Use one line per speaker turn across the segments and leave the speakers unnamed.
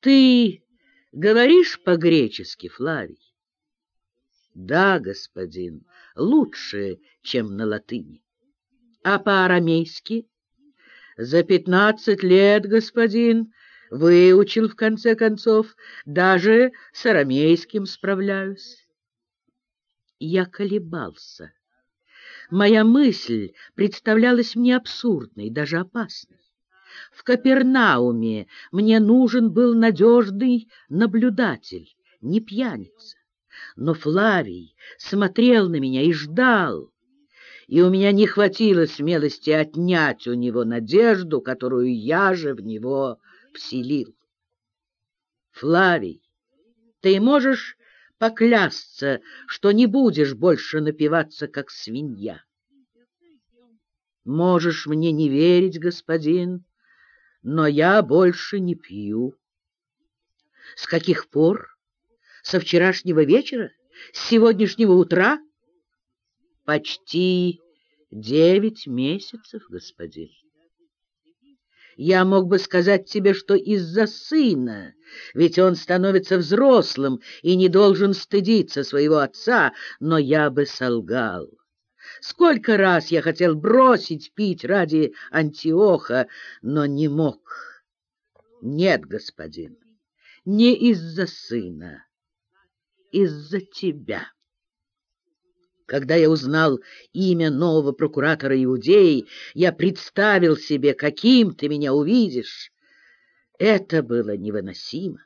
Ты говоришь по-гречески, Флавий? Да, господин, лучше, чем на латыни. А по-арамейски? За пятнадцать лет, господин, выучил в конце концов, даже с арамейским справляюсь. Я колебался. Моя мысль представлялась мне абсурдной, даже опасной. В Капернауме мне нужен был надежный наблюдатель, не пьяница. Но Флавий смотрел на меня и ждал, и у меня не хватило смелости отнять у него надежду, которую я же в него вселил. Флавий, ты можешь поклясться, что не будешь больше напиваться, как свинья? Можешь мне не верить, господин, но я больше не пью. С каких пор? Со вчерашнего вечера? С сегодняшнего утра? Почти девять месяцев, господин. Я мог бы сказать тебе, что из-за сына, ведь он становится взрослым и не должен стыдиться своего отца, но я бы солгал. Сколько раз я хотел бросить пить ради Антиоха, но не мог. Нет, господин, не из-за сына, из-за тебя. Когда я узнал имя нового прокуратора Иудеи, я представил себе, каким ты меня увидишь. Это было невыносимо.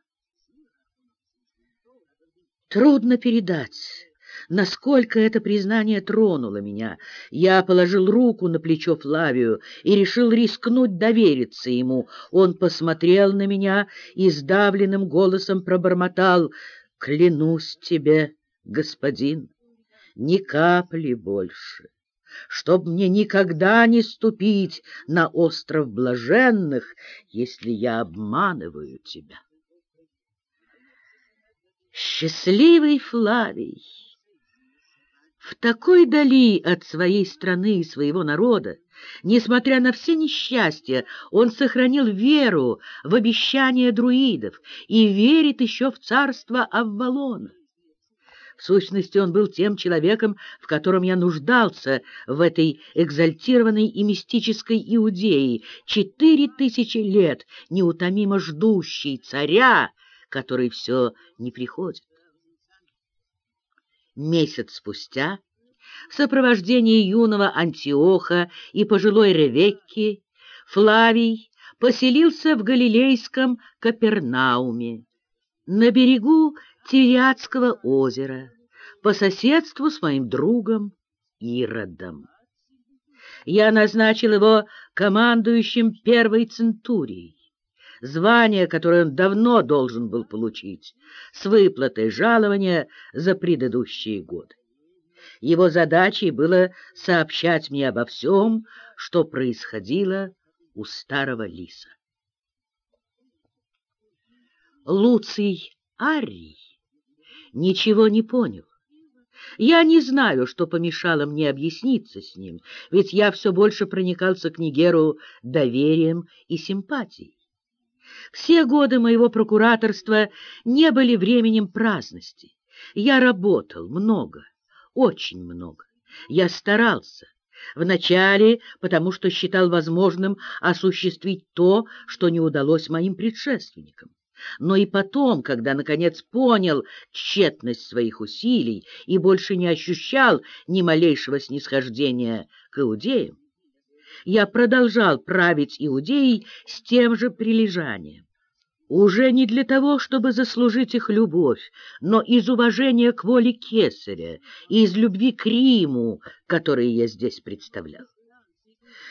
Трудно передать Насколько это признание тронуло меня, я положил руку на плечо Флавию и решил рискнуть довериться ему. Он посмотрел на меня и сдавленным голосом пробормотал «Клянусь тебе, господин, ни капли больше» чтоб мне никогда не ступить на остров блаженных, если я обманываю тебя. Счастливый Флавий! В такой дали от своей страны и своего народа, несмотря на все несчастья, он сохранил веру в обещания друидов и верит еще в царство Аввалона. В сущности, он был тем человеком, в котором я нуждался в этой экзальтированной и мистической Иудеи, четыре тысячи лет неутомимо ждущей царя, который все не приходит. Месяц спустя, в сопровождении юного Антиоха и пожилой Ревекки, Флавий поселился в Галилейском Капернауме, на берегу Тириадского озера, по соседству с моим другом Иродом. Я назначил его командующим первой центурией звание, которое он давно должен был получить, с выплатой жалования за предыдущие годы. Его задачей было сообщать мне обо всем, что происходило у старого лиса. Луций Арий ничего не понял. Я не знаю, что помешало мне объясниться с ним, ведь я все больше проникался к Нигеру доверием и симпатией. Все годы моего прокураторства не были временем праздности. Я работал много, очень много. Я старался. Вначале, потому что считал возможным осуществить то, что не удалось моим предшественникам. Но и потом, когда, наконец, понял тщетность своих усилий и больше не ощущал ни малейшего снисхождения к иудеям, я продолжал править Иудеей с тем же прилежанием. Уже не для того, чтобы заслужить их любовь, но из уважения к воле Кесаря и из любви к Риму, который я здесь представлял.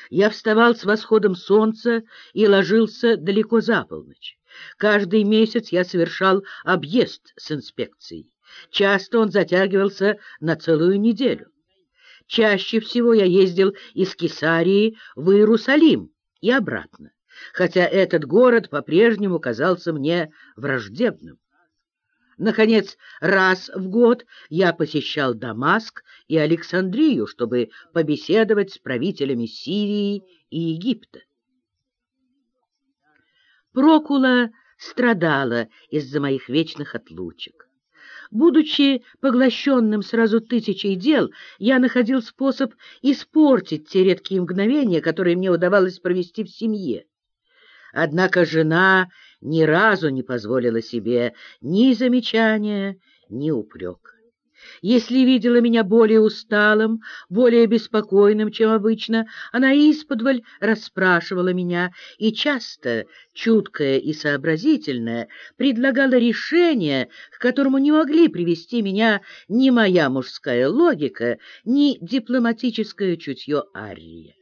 Я вставал с восходом солнца и ложился далеко за полночь. Каждый месяц я совершал объезд с инспекцией. Часто он затягивался на целую неделю. Чаще всего я ездил из Кесарии в Иерусалим и обратно, хотя этот город по-прежнему казался мне враждебным. Наконец, раз в год я посещал Дамаск и Александрию, чтобы побеседовать с правителями Сирии и Египта. Прокула страдала из-за моих вечных отлучек. Будучи поглощенным сразу тысячей дел, я находил способ испортить те редкие мгновения, которые мне удавалось провести в семье. Однако жена ни разу не позволила себе ни замечания, ни упрека. Если видела меня более усталым, более беспокойным, чем обычно, она исподволь расспрашивала меня и часто, чуткая и сообразительная, предлагала решение, к которому не могли привести меня ни моя мужская логика, ни дипломатическое чутье Ария.